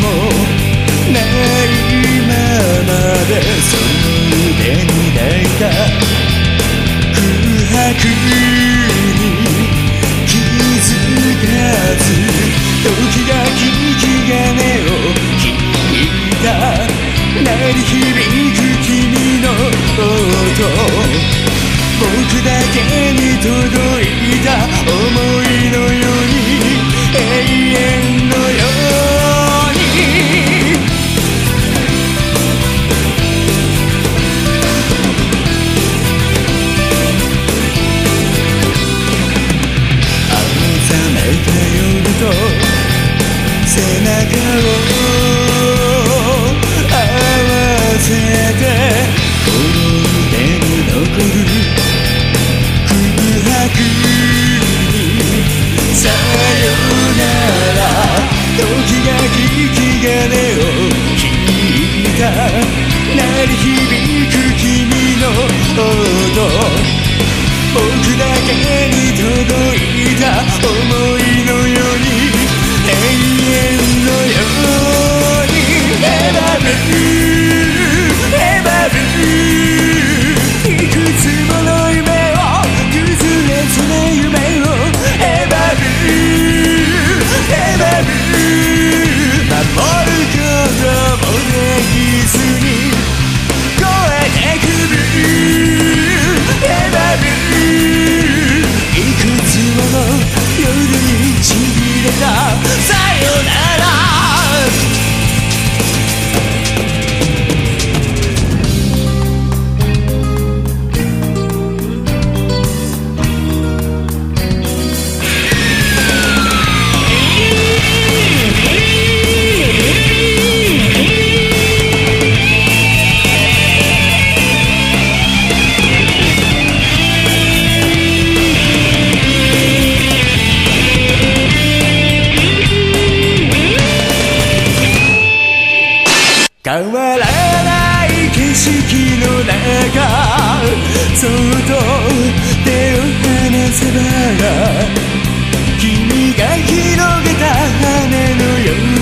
もないままでの腕に泣いた空白に気づかず時が引き金を聞いた鳴り響く君の音僕だけに届いた思いのように永遠背中を合わせてこの腕に残るさよなら変わらない景色の中そっと手を離せば君が広げた羽のように。